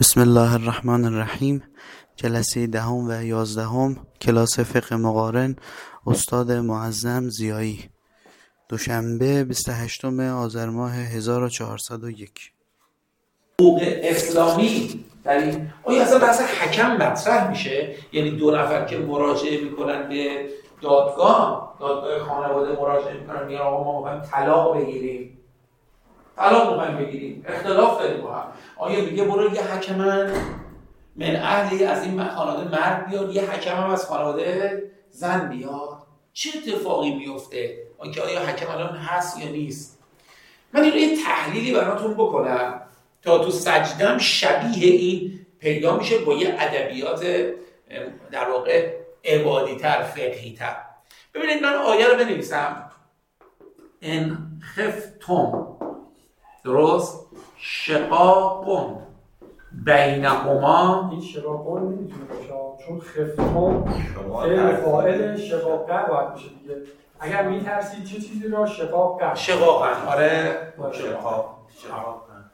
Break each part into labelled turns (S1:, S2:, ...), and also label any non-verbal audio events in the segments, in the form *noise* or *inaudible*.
S1: بسم الله الرحمن الرحیم. جلسه دهم و یازدهم کلاس فقه مقارن استاد معظم زیایی. دوشنبه 28 آذر ماه 1401
S2: حقوق اسلامی در این آیا اصلا بحث حکم مطرح میشه؟ یعنی دو نفر که مراجعه می‌کنن به دادگاه دادگاه خانواده مراجعه می‌کنن میگن آقا ما می‌خوایم طلاق بگیریم. طلاق می‌خوایم بگیریم. اختلاف داریم با هم. آیا میگه برو یه حکمن من اهلی از این خانواده مرد بیاد یه حکم هم از خانواده زن بیاد چه اتفاقی میفته آنکه آیا حکم الان هست یا نیست؟ من این رو یه تحلیلی براتون بکنم تا تو سجدم شبیه این پیدا میشه با یه ادبیات در واقع عبادی تر فقهی تر ببینید من آیه رو بنویسم. ان خفتم. درست؟ شقاقون بینهما.
S3: این شقاقون نمی‌تونه باشه چون خفتم فعل فاعل شقاقه باید بشه دیگه. اگر میترسید چه چیزی را؟ شقاق
S2: شقاقن آره.
S3: شقاق.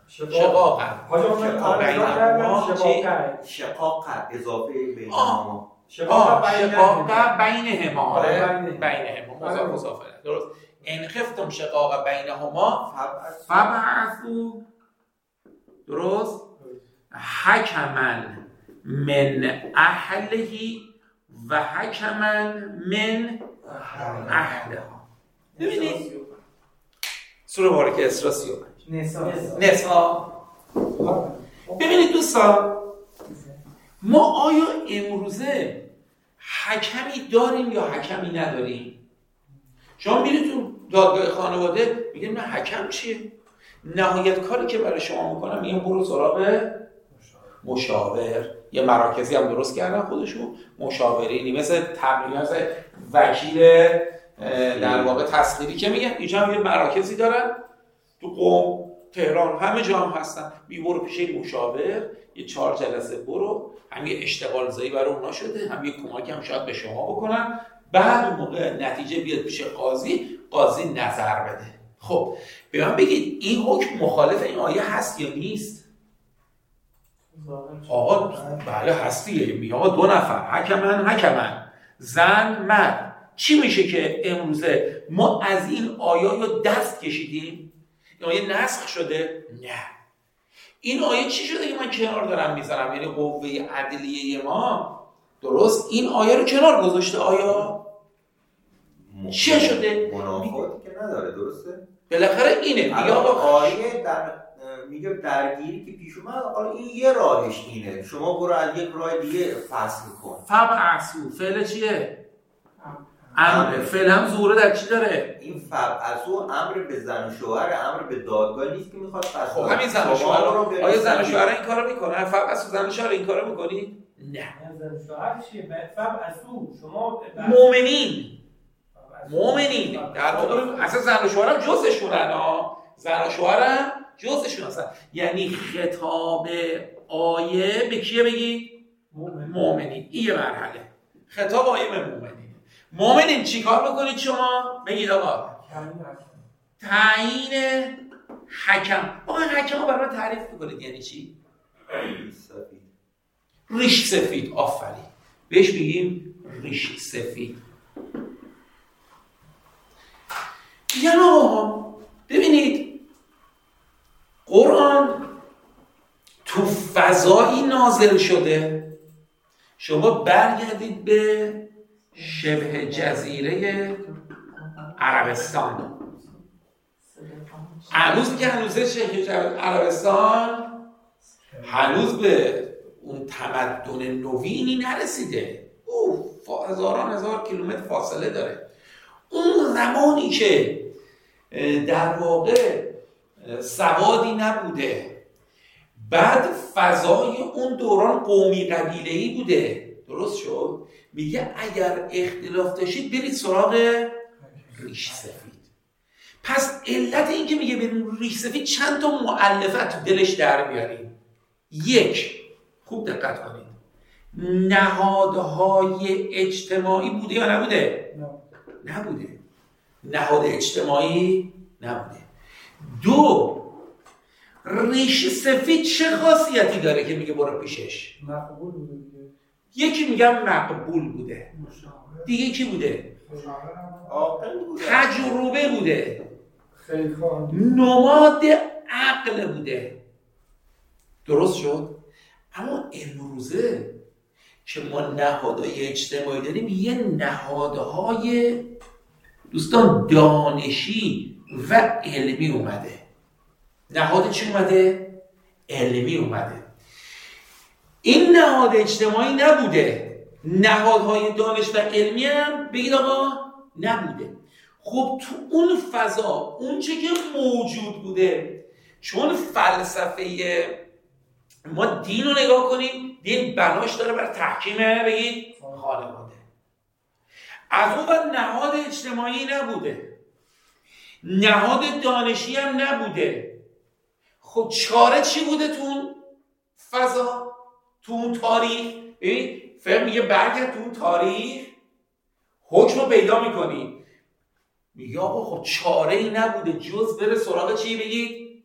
S2: شقاقا
S3: حاجا من تعریف کردم شقاقه
S4: شقاق اضافه بینهما.
S2: شقاق
S3: شقاق
S2: بین هما آره
S3: بین
S2: بین هما مضاف مضاف درست. ان خفتم شقاق بینهما
S4: فبعث
S2: فبعثوا. درست؟ حکمن من اهله و حکمن من اهلها. ببینید. سوره مبارکه اسراء 35 نسا. ببینید دوستان ما آیا امروزه حکمی داریم یا حکمی نداریم؟ شما میرید تو دادگاه خانواده میگن نه حکم چیه نهایت کاری که برای شما می‌کنم میگن برو سراغ مشاور. یه مراکزی هم درست کردن خودشون. مشاورینی مثل مثل وکیل در واقع تسخیری که میگن. اینجا هم یه مراکزی دارن. تو قوم تهران همه جا هم هستن. می برو پیش این مشاور. یه چهار جلسه برو. هم یه اشتغال زایی برای اونا شده. هم یه کمک هم شاید به شما بکنن. بعد موقع نتیجه بیاد پیش قاضی قاضی نظر بده. خب به من بگید این حکم مخالف این آیه هست یا نیست؟ آقا بله هستیه. میگه آقا دو نفر حکمن حکمن. زن مرد. چی میشه که امروزه ما از این آیه یا دست کشیدیم؟ این آیه نسخ شده؟ نه. این آیه چی شده که من کنار دارم می‌ذارم؟ یعنی قوه عدلیه ما؟ درست. این آیه رو کنار گذاشته آیا؟ چه شده؟
S4: منافاتی که نداره درسته؟
S2: بالاخره اینه. میگه آقا
S4: آیه در میگه درگیری که پیش اومد حالا این یه راهش اینه. شما برو از یک راه دیگه فصل کن.
S2: فبعثو فعل چیه؟ امر. فعل هم ظهوره در چی داره؟
S4: این فبعثو امر به زن و شوهر امر به دادگاه نیست که می‌خواد فصل
S2: خب همین زن و شوهر آیا زن و شوهر این کارو می‌کنه؟ فبعثو زن و شوهر این کارو می‌کنی؟ نه.
S3: شوهر چیه؟ فب اسو شما
S2: مؤمنین. مؤمنین. در واقع اصلا زن و شوهرم جزشونن ها زن و شوهرم جزشون هستن. یعنی خطاب آیه به کیه بگی مؤمنین. این یه مرحله. خطاب آیه به مؤمنین. مؤمنین چی کار بکنید شما؟ بگید آقا. تعیین حکم. آقا حکم رو برای من تعریف بکنید یعنی چی؟ ریش سفید. آفرین. بهش بگیم ریش سفید. یعنی آقا ببینید قرآن تو فضایی نازل شده. شما برگردید به شبه جزیره عربستان. هنوز که هنوزه شبه عربستان هنوز به اون تمدن نوینی نرسیده. او هزاران هزار کیلومتر فاصله داره. اون زمانی که در واقع سوادی نبوده. بعد فضای اون دوران قومی قبیله‌ای بوده. درست شد؟ میگه اگر اختلاف داشتید برید سراغ ریش سفید. پس علت این که میگه بریم ریش سفید چند تا معلفت تو دلش در بیاریم. یک خوب دقت کنید. نهادهای اجتماعی بوده یا نبوده؟ نبوده. نهاد اجتماعی نبوده. دو ریش سفید چه خاصیتی داره که میگه برو پیشش؟
S3: مقبول بوده دیگه.
S2: یکی میگم مقبول بوده. دیگه کی بوده؟ تجربه بوده. نماد عقل بوده. درست شد؟ اما امروزه که ما نهادهای اجتماعی داریم یه نهادهای دوستان دانشی و علمی اومده. نهاد چی اومده؟ علمی اومده. این نهاد اجتماعی نبوده. نهادهای دانش و علمی هم بگید آقا نبوده. خب تو اون فضا اون چه که موجود بوده چون فلسفه ما دین رو نگاه کنیم دین بناش داره بر تحکیم بگید خانواده. از نهاد اجتماعی نبوده. نهاد دانشی هم نبوده. خب چاره چی بوده تو اون فضا؟ تو اون تاریخ؟ فهم میگه برگرد تو اون تاریخ. حکم رو پیدا می‌کنی. میگه آقا خب چاره ای نبوده. جز بره سراغ چی بگید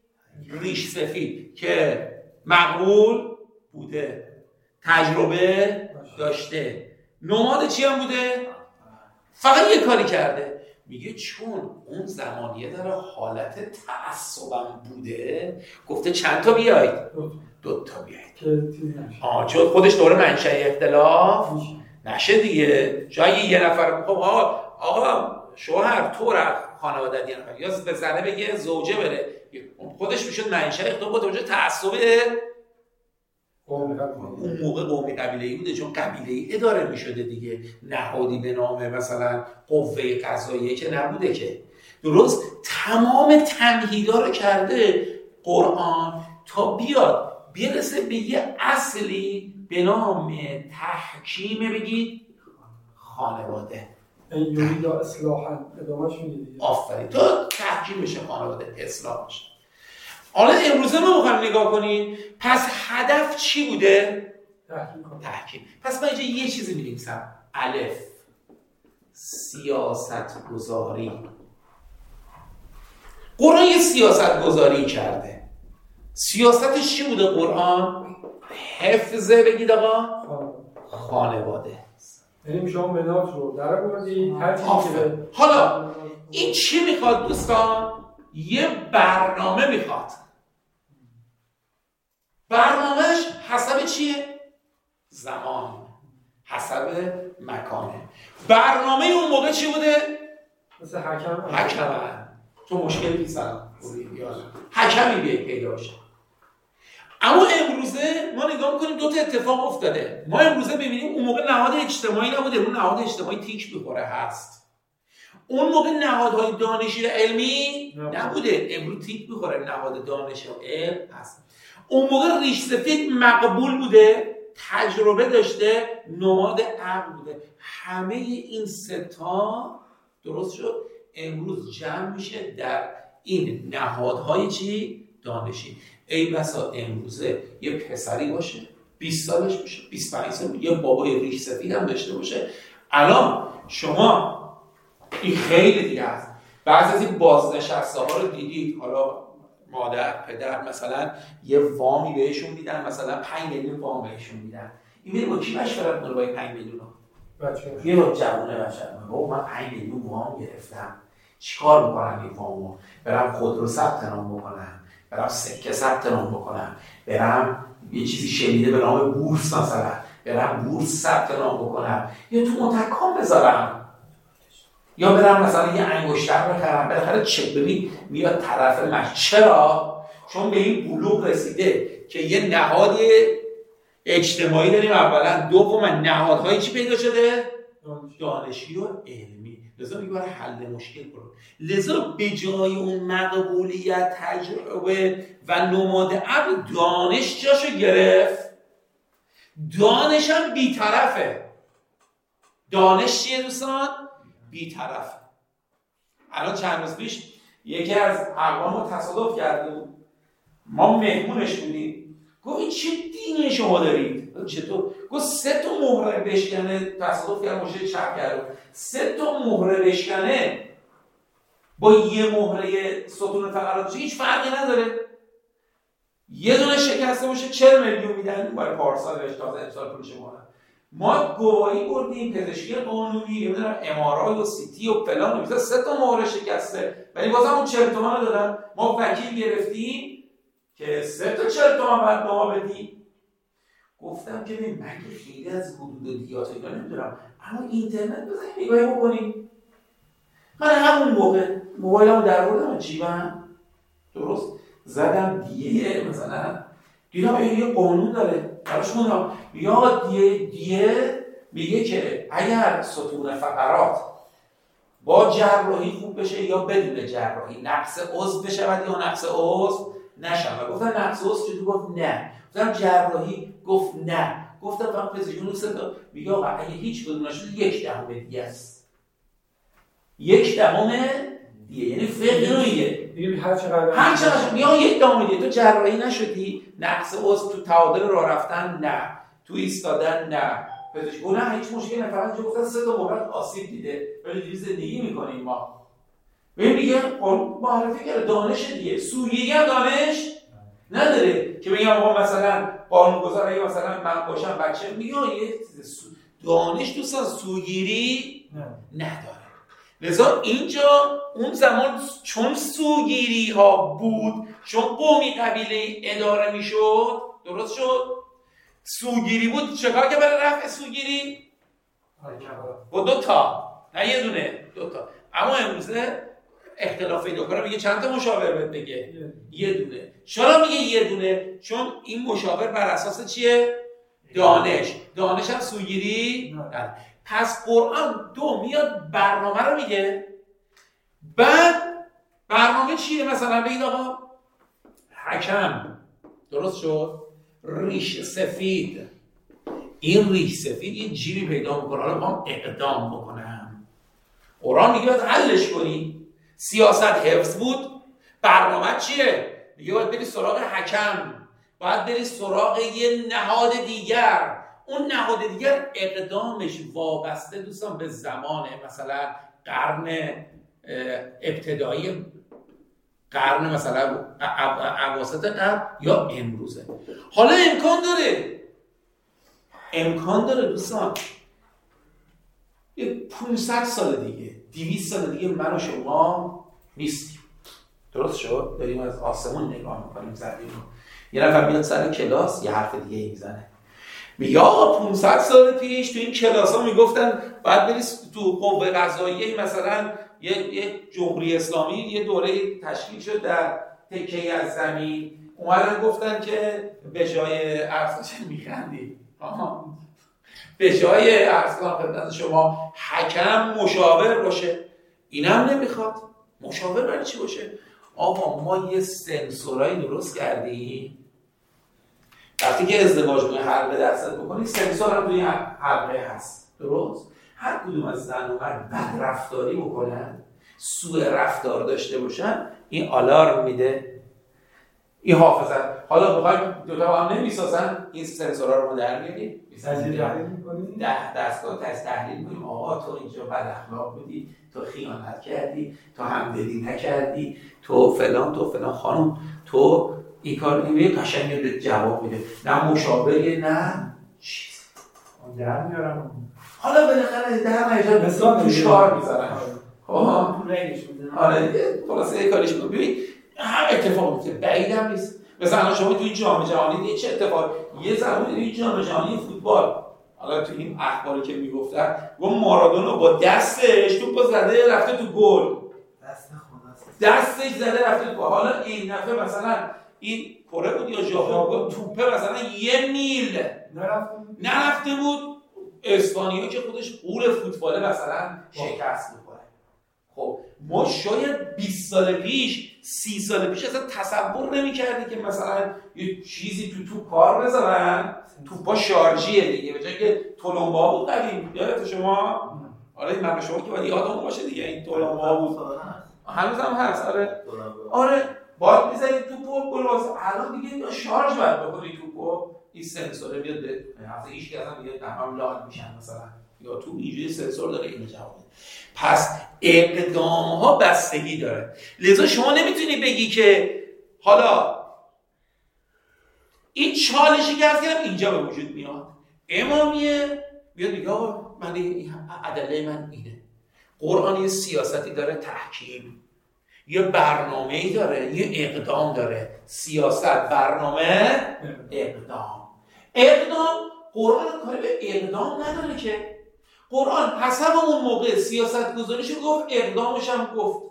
S2: ریش سفید. که مقبول بوده. تجربه داشته. نماد چی هم بوده؟ فقط یه کاری کرده. میگه چون اون زمانیه داره حالت تعصبم بوده گفته چند تا بیاید؟ دو تا بیاید. آه چون خودش دوره منشأ اختلاف. نشه دیگه. جایی یه نفر خب آقا آقا شوهر تو رفت نفر یا به زنه بگه زوجه بره. خودش می‌شد منشأ اختلاف با توجه تعصب. اون موقع قومی قبیله ای بوده چون قبیله ای اداره می‌شده دیگه. نهادی به نام مثلا قوه قضاییه که نبوده که. درست؟ تمام تمهیدا رو کرده قرآن تا بیاد برسه به یه اصلی به نام تحکیم بگید خانواده.
S3: این یوری یا اصلاحا ادامهش میده دیگه.
S2: آفرین. تا تحکیم بشه خانواده اصلاح بشه. حالا امروزه ما می‌خوایم نگاه کنیم. پس هدف چی بوده؟
S3: تحکیم
S2: پس من اینجا یه چیزی می‌نویسم الف. سیاست گذاری قرآن یه سیاست گذاری کرده. سیاستش چی بوده قرآن؟ حفظه بگید آقا.
S3: خانواده. یعنی شما منات رو در
S2: حالا این چی می‌خواد دوستان؟ یه برنامه می‌خواد. برنامهش حسب چیه؟ زمان. حسب مکانه. برنامه اون موقع چی بوده؟
S3: مثل حکم.
S2: حکمن تو مشکلی نیست حکمی بیای پیدا شه اما امروزه ما نگاه می‌کنیم دو تا اتفاق افتاده. ما امروزه ببینیم اون موقع نهاد اجتماعی نبوده اون نهاد اجتماعی تیک می‌خوره هست. اون موقع نهادهای دانشی و علمی
S3: نبوده.
S2: امروز تیک می‌خوره نهاد دانش و علم هست. اون موقع ریش سفید مقبول بوده تجربه داشته نماد عقل بوده. همه این ستا درست شد. امروز جمع میشه در این نهادهای چی؟ دانشی. ای بسا امروزه یه پسری باشه 20 سالش باشه 25 سال یه بابای ریش سفید هم داشته باشه. الان شما این خیلی دیگه است. بعضی از این بازنشسته ها رو دیدید. حالا مادر پدر مثلا یه وامی بهشون میدن مثلا 5 میلیون وام بهشون میدن. این میره با کی مشورت می‌کنه با این 5 میلیون؟ رو؟ یه رو جوونه بشر بابا من 5 میلیون وام گرفتم. چیکار می‌کنم این وامو؟ برم خودرو ثبت نام بکنم. برم سکه ثبت نام بکنم. برم یه چیزی شنیده به نام بورس مثلا. برم بورس ثبت نام بکنم. یا تو متکام بذارم. یا برم مثلا یه انگشتر بخرم بالاخره چه ببین میاد طرف مش چرا؟ چون به این بلوغ رسیده که یه نهاد اجتماعی داریم. اولا دوم نهادهایی چی پیدا شده؟ دانشی و علمی. لذا میگه برای حل مشکل کنم لذا به جای اون مقبولیت تجربه و نماد عقل دانش جاشو گرفت. دانش هم بیطرفه. دانش چیه دوستان؟ بیطرفه الان چند روز پیش یکی از اقوام ما تصادف کردیم ما مهمونش بودیم. گفت این چه دینی شما دارید؟ چطور گفت سه تا مهره بشکنه. تصادف کرد ماشین چپ کرد. سه تا مهره بشکنه. با یه مهره ستون فقرات هیچ فرقی نداره. یه دونه شکسته باشه 40 میلیون میدن. برای پارسال بهش تازه امسال پولش مونه ما گواهی بردیم پزشکی قانونی نمی‌دونم امارای و سیتی و فلان و سه تا مهره شکسته. ولی بازم اون 40 تومن رو دادن. ما وکیل گرفتیم که سه تا 40 تومن بعد ما بدی. گفتم که ببین من که خیلی از حدود دیات اینا نمی‌دونم. اما اینترنت بزنیم نگاهی بکنیم. من همون موقع موبایلمو در بردم جیبم درست زدم دیه مثلا دیدم یه قانون داره. براش خوندم یا دیه دیه میگه که اگر ستون فقرات با جراحی خوب بشه یا بدون جراحی نقص عضو بشود یا نقص عضو نشود. گفتم نقص عضو چطور گفت نه. گفتم جراحی گفت نه. گفتم فقط پزشکون صدا میگه آقا اگه هیچ کدوم نشد یک دهم دیگه است. یک دهم دیگه. یعنی فقه
S3: دیگه هر چقدر
S2: هر چقدر میگه یک دیگه تو جراحی نشدی نقص عضو تو تعادل راه رفتن نه تو ایستادن نه. پزشک نه هیچ مشکلی نه فقط گفتن سه تا مورد آسیب دیده. ولی دیگه زندگی می‌کنیم ما. ببین دیگه معرفی کرده دانش دیگه. سوریه هم دانش نداره که بگم آقا مثلا قانونگذار اگه مثلا من باشم بچه میگه یه دانش دوستان سوگیری نداره. لذا اینجا اون زمان چون سوگیری ها بود چون قومی قبیله اداره می‌شد درست شد؟ سوگیری بود چکار که برای رفع سوگیری؟ با دو تا. نه یه دونه دو تا. اما امروزه اختلاف پیدا کنه میگه چند تا مشاور بهت بگه؟ یه دونه. چرا میگه یه دونه؟ چون این مشاور بر اساس چیه؟ دانش. دانش. هم سوگیری نه. پس قرآن دو میاد برنامه رو میگه. بعد برنامه چیه مثلا؟ بگید آقا. حکم. درست شد؟ ریش سفید. این ریش سفید یه جیبی پیدا می‌کنه. حالا با اقدام بکنم. قرآن میگه باید حلش کنی. سیاست حفظ بود. برنامه چیه؟ میگه باید بری سراغ حکم. باید بری سراغ یه نهاد دیگر. اون نهاد دیگر اقدامش وابسته دوستان به زمان مثلا قرن ابتدایی قرن مثلا اواسط قرن یا امروزه. حالا امکان داره. امکان داره دوستان. یه 500 سال دیگه 200 سال دیگه من و شما نیستیم. درست شد؟ داریم از آسمون نگاه می‌کنیم زمین یه نفر میاد سر کلاس یه حرف دیگه می‌زنه. میگه آقا 500 سال پیش تو این کلاس ها می‌گفتن بعد بری تو قوه قضاییه مثلا یه, یه جمهوری اسلامی یه دوره تشکیل شد در تکه از زمین. اومدن گفتن که به جای ارزش میخندی. به جای ارزان خدمت شما حکم مشاور باشه. اینم نمی‌خواد. مشاور برای چی باشه؟ آقا ما یه سنسورایی درست کردیم. وقتی که ازدواج کنی حلقه دستت بکنی سنسور هم توی حلقه هست. درست؟ هر کدوم از زن و مرد بد رفتاری بکنن سوء رفتار داشته باشن این آلارم میده. این حافظت حالا بخوایم دو تا هم نمی‌سازن؟ این سنسورها رو ما در میاریم ده دستگاه تست تحلیل کنیم آقا تو اینجا بد اخلاق بودی تو خیانت کردی تو همدلی نکردی تو فلان تو فلان خانم تو این کار این قشنگ جواب میده. نه مشابه نه چیز.
S3: در میارم.
S2: حالا بالاخره در نهایت مثلا توش کار می‌ذارن آره خلاصه یه کاریش می‌کنم ببین هر اتفاق میفته بعیدم نیست. مثلا شما توی جام جهانی دید چه اتفاق یه زمانی توی جام جهانی فوتبال. حالا تو این اخباری که می‌گفتن گفت مارادونا با دستش توپ زده رفته تو گل. دستش زده رفته تو حالا این دفعه مثلا این کره بود یا ژاپن توپه مثلا یه میل. نرفته بود. اسپانیا که خودش قول فوتباله مثلا شکست می‌کنه خب. ما شاید 20 سال پیش 30 سال پیش اصلا تصور نمی‌کردی که مثلا یه چیزی تو تو کار بذارن توپا شارژیه دیگه به جایی که تلمبا بود قدیم. یادت شما؟ آره من شما که باید یادمون باشه دیگه این تلمبا بود. هنوز هم هست. آره. آره باید می‌زنی توپو گل الان دیگه شارژ باید بکنی توپو. این سنسور بیاد به اصلا هیچ اصلا دیگه تمام لاگ میشن مثلا. یا تو اینجوری سنسور داره اینو جواب پس اقدام ها بستگی داره. لذا شما نمی‌تونی بگی که حالا این چالشی که از اینجا به وجود میاد. امامیه بیاد میگه من عدله من اینه. قرآن یه سیاستی داره تحکیم. یه برنامه ای داره یه اقدام داره. سیاست برنامه اقدام. اقدام. قرآن کاری به اقدام نداره که قرآن حسب اون موقع سیاست گذاریش گفت اقدامش هم گفت.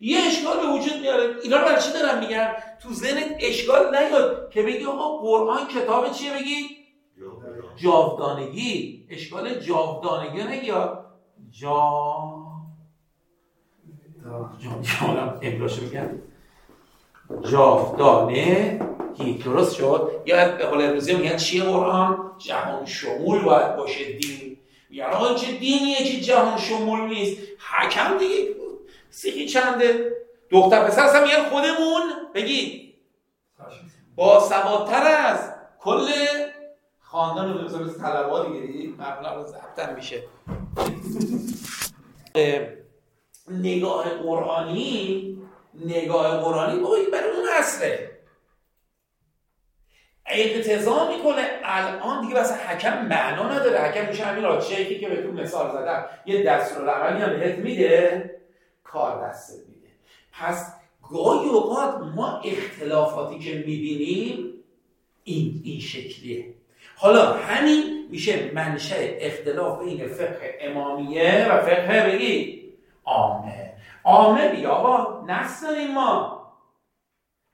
S2: یه اشکال به وجود میاره. اینا برای چی دارم میگم تو ذهن اشکال نیاد که بگی آقا قرآن کتاب چیه بگی؟ جاودانگی. اشکال جاودانگی نگیا جا جا امراشو میگم. جاودانه درست شد؟ یا به حال امروزی میگن چیه قرآن؟ جهان شمول باید باشه دین آقا چه دینیه که جهان شمول نیست. حکم دیگه سیخی چنده. دختر پسر اصلا میگن خودمون. بگی. با سوادتر از کل خاندان رو بذار طلبا دیگه. معمولا ضبطن میشه. نگاه قرآنی نگاه قرآنی بایی برای اون اصله. اقتضا می‌کنه. الان دیگه بس حکم معنا نداره. حکم میشه همین شیخی که بهتون مثال زدم. یه دستور هم بهت میده کار دستت میده. پس گاهی اوقات ما اختلافاتی که می‌بینیم این این شکلیه. حالا همین میشه منشه اختلاف بین فقه امامیه و فقه بگی. عامه. عامه بیا آقا نص داریم ما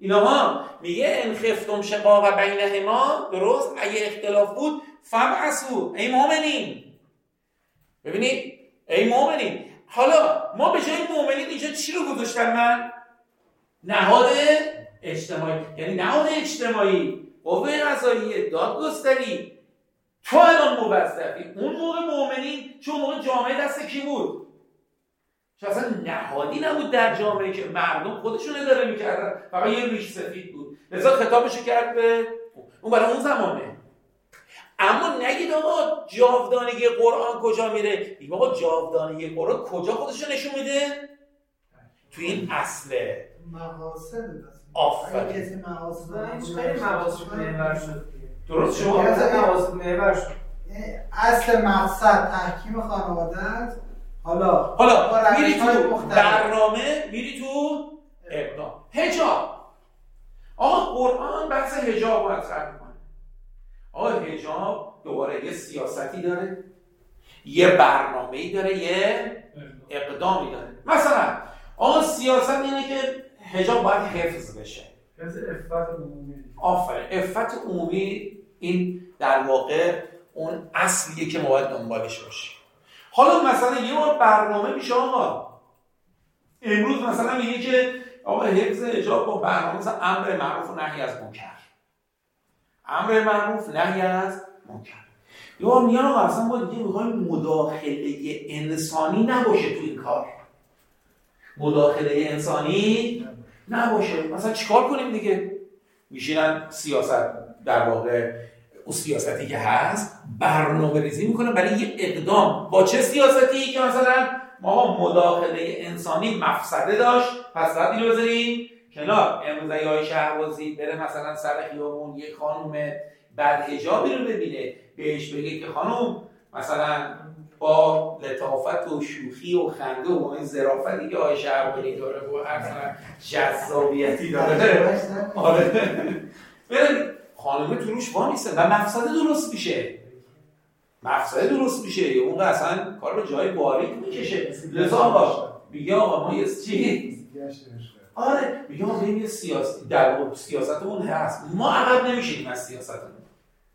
S2: اینا میگه ان خفتم شقاق بینهما درست؟ اگه اختلاف بود فبعثوا ای مؤمنین ببینید ای مؤمنین حالا ما به جای مؤمنین اینجا چی رو گذاشتم من؟ نهاد اجتماعی. یعنی نهاد اجتماعی. قوه قضاییه دادگستری. تو الان موظفی اون موقع مؤمنین چون موقع جامعه دست کی بود؟ چون اصلا نهادی نبود در جامعه که مردم خودشون اداره می‌کردن. فقط یه ریش سفید بود. لذا خطابشو کرد به اون برای اون زمانه. اما نگید آقا جاودانگی قرآن کجا میره؟ میگه آقا جاودانگی قرآن کجا خودشو نشون میده؟ تو این اصله.
S5: مقاصد
S2: آفرین. درست
S5: شما؟
S2: شد.
S5: اصل مقصد تحکیم خانواده حالا
S2: حالا میری تو برنامه میری تو اقدام هجاب آقا قرآن بحث هجاب رو مطرح می‌کنه. آقا هجاب دوباره یه سیاستی داره یه برنامه ای داره یه اقدامی داره. مثلا آقا سیاست اینه که هجاب باید حفظ بشه.
S3: حفظ افت عمومی.
S2: آفرین. افت عمومی این در واقع اون اصلیه که ما باید دنبالش باشیم. حالا مثلا یه بار برنامه میشه آقا. امروز مثلا میگه که آقا حفظ اجاب با برنامه مثلا امر معروف و نهی از منکر. امر معروف نهی از منکر. یه بار میگن آقا اصلا ما دیگه می‌خوایم مداخله انسانی نباشه تو این کار. مداخله انسانی نباشه. مثلا چیکار کنیم دیگه؟ میشینن سیاست در واقع اون سیاستی که هست برنامه ریزی می‌کنه برای یه اقدام. با چه سیاستی که مثلا ما مداخله انسانی مفسده داشت؟ پس باید اینو بذاریم کنار. امروز های شهبازی بره مثلا سر خیابون یه خانوم بعد هجابی رو ببینه بهش بگه که خانوم مثلا با لطافت و شوخی و خنده و این ظرافتی که آقای شهبانی داره و هر جذابیتی داره. *laughs* آره. خانمه تو روش وامیسته و مفسده درست میشه. مفسده درست میشه. اون اصلا کار به جای باریک می‌کشه. لذا باش. میگه آقا ما یه چی؟ آره. میگه ما بریم یه سیاست در سیاستمون هست. ما عقب نمیشیم از سیاستمون.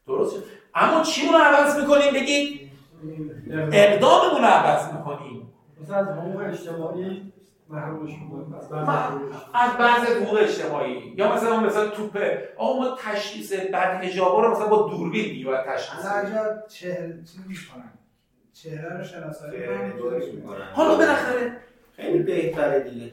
S2: درست شد؟ اما چی رو عوض می‌کنیم؟ بگید. اقداممون رو عوض می‌کنیم.
S3: مثلا از اجتماعی محرومش
S2: از بعض حقوق اجتماعی. یا مثلا مثلا توپه. آقا ما تشخیص بد حجابا رو مثلا با دوربین دیگه باید تشخیص
S5: بدیم. چهره چی می‌کنن؟ چهره رو شناسایی
S2: حالا بالاخره
S4: خیلی بهتره دیگه.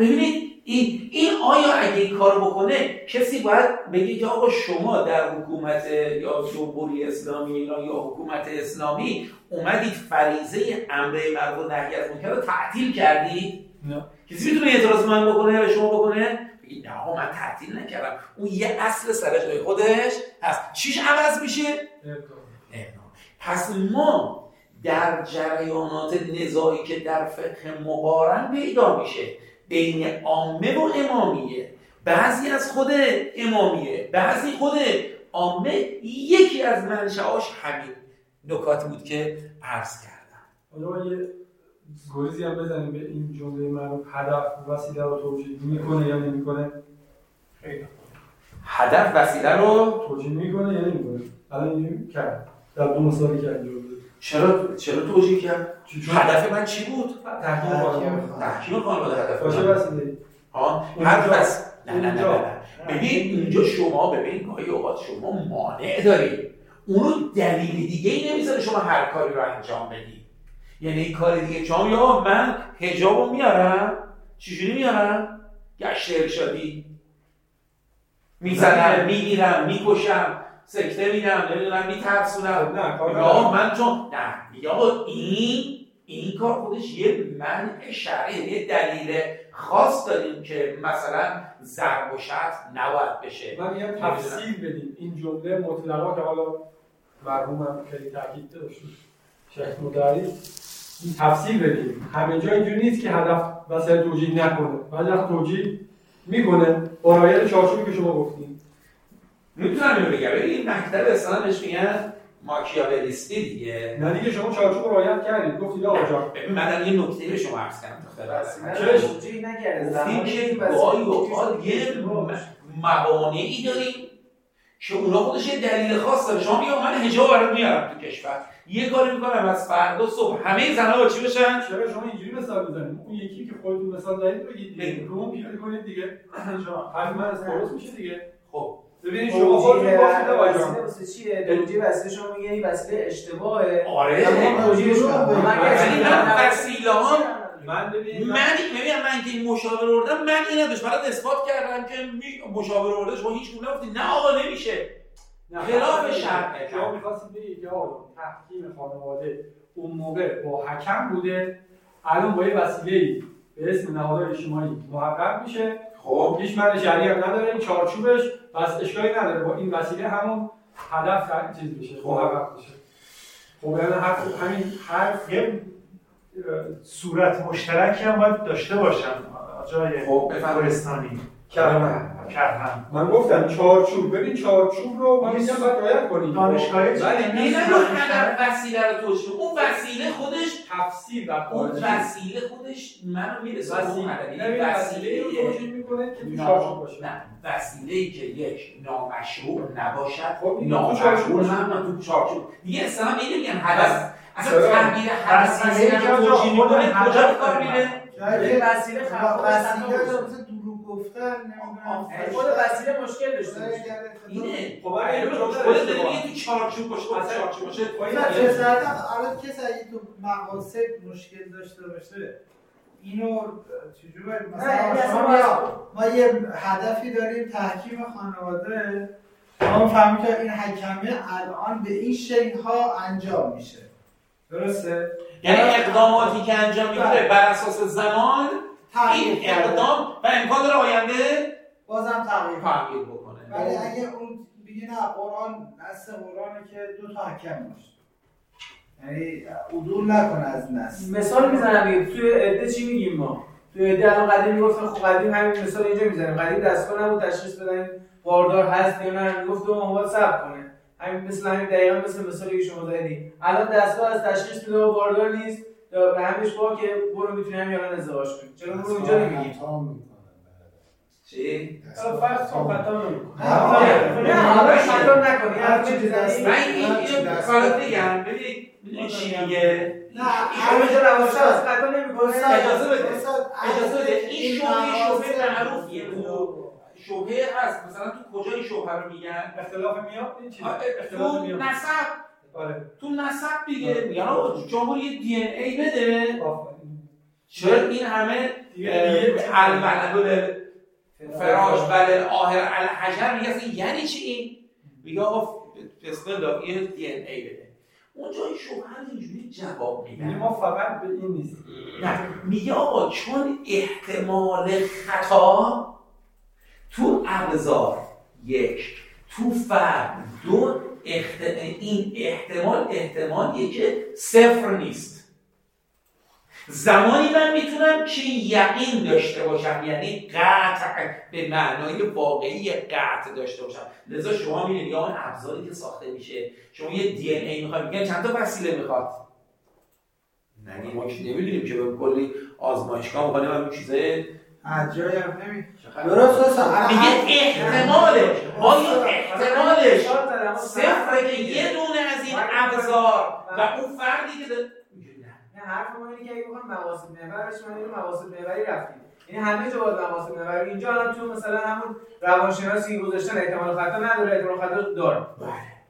S2: ببینید این این آیا اگه این کار بکنه کسی باید بگه که آقا شما در حکومت یا جمهوری اسلامی ایران یا حکومت اسلامی اومدید فریزه امر معروف و نهی از منکر رو تعطیل کردید؟
S3: نه
S2: کسی می‌تونه اعتراض من بکنه به شما بکنه؟ بگی نه آقا من تعطیل نکردم. اون یه اصل سر جای خودش هست. چیش عوض میشه؟ اعلام. پس ما در جریانات نزاعی که در فقه مقارن پیدا میشه بین عامه و امامیه. بعضی از خود امامیه بعضی خود عامه. یکی از منشأهاش همین نکاتی بود که عرض کردم.
S3: گریزی هم بزنیم به این جمله معروف هدف وسیله رو توجیه می‌کنه یا نمی‌کنه؟
S2: هدف وسیله رو
S3: توجیه می‌کنه یا نمی‌کنه؟ الان اینجوری کرد. در دو مثالی که انجام داد
S2: چرا چرا توجیه کرد؟ هدف من چی بود؟
S3: تحکیم خانواده
S2: تحکیم خانواده هدف
S3: باشه. وسیله
S2: ها هر بس نه نه نه. نه. ببین اینجا شما ببین گاهی اوقات شما مانع دارید. اونو دلیل دیگه ای نمی‌ذاره شما هر کاری رو انجام بدی. یعنی این کار دیگه شما یا من حجابو میارم. چجوری میارم؟ گشت ارشادی. می‌زنم می‌گیرم می‌کشم سکته میدم نمی‌دونم میترسونم.
S3: نه کار
S2: یا من چون نه میگه آقا این این کار خودش یه منع شرعی یه دلیل خاص داریم که مثلا ضرب و شتم نباید بشه.
S3: من میگم تفسیر بدیم. این جمله مطلقا که حالا مرحومم خیلی تاکید داشت. شیخ مدعی. این تفسیر بدیم. همه جا اینجوری نیست که هدف وسیله توجیه نکنه. بعضی وقت توجیه می‌کنه. با رعایت چارچوبی که شما گفتیم
S2: می‌تونم اینو بگم. این مکتب اصلا بهش میگن ماکیاولیستی دیگه.
S3: نه دیگه شما چارچوب رو رعایت کردید. گفتید آقا جان.
S2: من الان یه نکته به شما عرض کردم که گاهی اوقات یه
S6: شده.
S2: م- موانعی داریم که اونا خودش یه دلیل خاص داره. شما میگه من حجاب برات میارم تو کشور. یه کاری می‌کنم از فردا صبح. همه زنها با چی بشن؟
S3: چرا شما اینجوری مثال می‌زنید؟ اون یکی که خودتون مثال زدید بگید. رو پیاده کنید دیگه. *clears throat* شما حرف من از درست میشه دیگه.
S2: خب.
S3: ببینید شما خودتون
S6: توجیه واسه چیه؟ توجیه وسیله شما میگه این وسیله اشتباهه.
S2: آره.
S6: اما توجیهش کنم
S2: یعنی من وسیله ها
S3: من ببین
S2: من ببین من که این مشاوره آوردم من این نداشت برات اثبات کردم که مشاوره آورده شما هیچ گونه نه آقا نمیشه. خلاف شرع.
S3: شما می‌خواستید بگید که آقا تحکیم خانواده اون موقع با حکم بوده. الان با یه وسیله به اسم نهادهای اجتماعی محقق میشه.
S2: خب.
S3: هیچ من شرعی هم نداره این چارچوبش پس اشکالی نداره. با این وسیله همون هدف چیز بشه
S2: خب.
S3: محقق بشه خب یعنی حرف همین حرف
S7: یه صورت مشترکی هم باید داشته باشن جای
S2: خب
S7: گلستانی
S3: کردم.
S7: کردن
S3: من گفتم چارچوب. ببین چارچوب رو من میگم باید رعایت کنید
S7: دانشگاهی
S3: ولی
S2: نگاه کردم وسیله رو توجیه اون وسیله خودش
S3: تفسیر و
S2: اون
S3: خارجی
S2: وسیله خودش منو می‌رسه اون
S3: وسیله. نه، ببین وسیله رو توجیه می‌کنه که تو چارچوب باشه.
S2: نه. وسیله ای که یک نامشروع نباشد
S3: خب
S2: نامشروع نه تو چارچوب. دیگه اصلا اینو میگن هدف اصلا؟ تعبیر هدف
S7: وسیله که
S2: توجیه
S7: خود
S2: می‌کنه
S7: هدف
S2: کجا کار. میره
S6: یه وسیله خلاف
S5: وسیله مثل دروغ گفتن نمی‌دونم.
S6: خود وسیله مشکل داشته
S2: اینه.
S3: خب جمله
S2: خودت. داری میگی تو چارچوب باشه خب
S3: اصلا-
S2: چارچوب باشه
S5: مثلا جسارتا الان کسی اگه تو مقاصد مشکل داشته باشه اینو چجوری مثلا شما ما یه هدفی داریم تحکیم خانواده. ما فهمیم که این حکمه الان به این شکل ها انجام میشه. درسته؟
S2: یعنی اقداماتی که انجام می‌گیره بر اساس زمان
S5: تغییر
S2: این. اقدام و امکان داره آینده
S5: بازم تغییر.
S2: تغییر بکنه.
S5: ولی اگه اون بگه نه قرآن نص قرآنه که دو تا حکم باشه یعنی عدول نکنه از نص
S6: مثال می‌زنم توی عده چی میگیم ما؟ توی عده الان قدیم می‌گفتن خب قدیم همین مثال اینجا می‌زنیم. قدیم دستگاه نبود تشخیص بدن باردار هست یا نه. می‌گفت دو ماه باید صبر همین مثل همین دقیقا مثل مثالی که شما زدی الان دستگاه از تشخیص بده و باردار نیست به همش با که برو می‌تونی همین الان ازدواج کنی چرا برو اینجا نمیگی
S2: چی؟
S3: فرض کن خطا نمی‌کنه.
S6: نه حالا خطا نکنی
S5: هر
S6: هر
S5: چی
S6: چیزی
S5: دست-
S6: دستی
S2: من این کارات بگم ببین می‌دونی چی میگه
S5: نه
S6: خطا نمی‌کنه
S2: اجازه بده. اجازه بده این
S5: مقاصد
S2: شبهه معروفیه شبهه هست. مثلا تو کجای شبهه رو میگن؟
S3: اختلاف میاد این چیز
S2: آه،
S3: اختلاف میاد.
S2: نسب.
S3: آره.
S2: تو نسب دیگه. میگن آقا شما یه دی ان ای بده. چرا این همه
S3: دیگه-
S2: الولد فراش بله. آهر الحجر میگه یعنی چی این؟ میگه آقا الله یه دی ان ای بده. اونجا این شبهه اینجوری جواب
S3: یعنی
S2: میدن
S3: ما فقط به این نیست
S2: نه. میگه آقا چون احتمال خطا ابزار یک. تو فرد دو. اخت... این احتمال احتمالیه که صفر نیست. زمانی من می‌تونم که یقین داشته باشم یعنی قطع به معنای واقعی قطع داشته باشم. لذا شما می‌بینید یا اون ابزاری که ساخته میشه شما یه دی ان ای می‌خواید میگن چند تا وسیله می‌خواد؟ نه ما که نمی‌دونیم که به کلی آزمایشگاه می‌خوایم همین چیزه
S5: جایی هم نمی درست درست.
S2: میگه احتمالش. آیا احتمالش. صفره که یه دونه از این ابزار و اون فردی که نه.
S6: حرف ما اینه که اگه بخوام مقاصد محور بشه من اینو مقاصد محوری رفتیم. یعنی همه جا باید مقاصد محور اینجا الان تو مثلا همون روانشناسی گذاشتن احتمال خطا نداره احتمال خطا داره.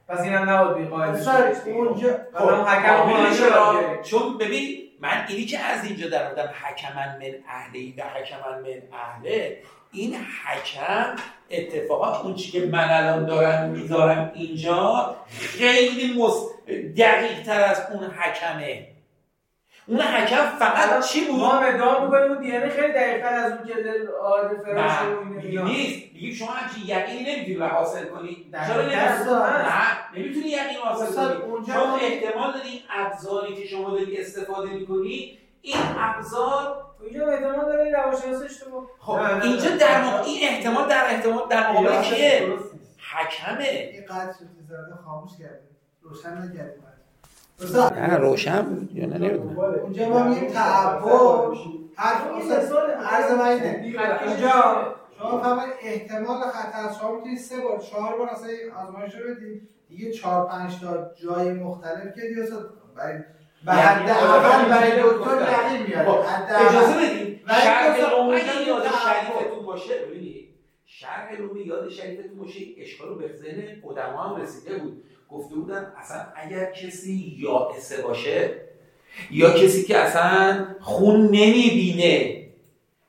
S6: پس اینم نباید بی قاعده
S5: اونجا
S6: حکم
S2: چون ببین من اینی که از اینجا در آوردم حکمن من اهلی و حکمن من اهله این حکم اتفاقا اون چی که من الان دارم می‌ذارم اینجا خیلی مس... دقیق تر از اون حکمه. اون حکم فقط چی بود؟
S6: ما ادعا می‌کنیم اون دی ان خیلی دقیق‌تر از اون که عادل فراش اینا.
S2: نیست میگی شما همچین یقینی نمی‌تونی حاصل کنی چرا. نه نمی‌تونی یقین حاصل کنی
S5: اونجا
S2: چون
S5: ما-
S2: احتمال داری این ابزاری که شما داری استفاده می‌کنی این ابزار
S6: اینجا احتمال داره این روانشناس اشتباه
S2: خب
S6: نه، نه،
S2: اینجا
S6: نه.
S2: در مقابل این احتمال در احتمال در مقابل کیه. حکمه
S5: این قطع شد زرده خاموش کردیم روشن نکردیم
S2: نه روشن یا نه نمی‌دونم.
S5: اونجا ما میگیم تعبد. حرف استاد عرض من اینه. اینجا شما فهمید احتمال خطر شما می‌تونید سه بار چهار بار اصلا این آزمایش رو بدید دیگه چهار پنج تا جای مختلف که دیگه برای به
S2: یعنی
S5: حد اول برای دکتر یقین میاد.
S2: خب، اجازه. بدید شرح
S5: اونجا
S2: اگه یاد. شریفتون باشه. ببینید شرح لومی یاد شریفتون باشه. این اشکال رو به ذهن قدما هم رسیده بود. گفته بودن اصلا اگر کسی یائسه باشه یا کسی که اصلا خون نمی‌بینه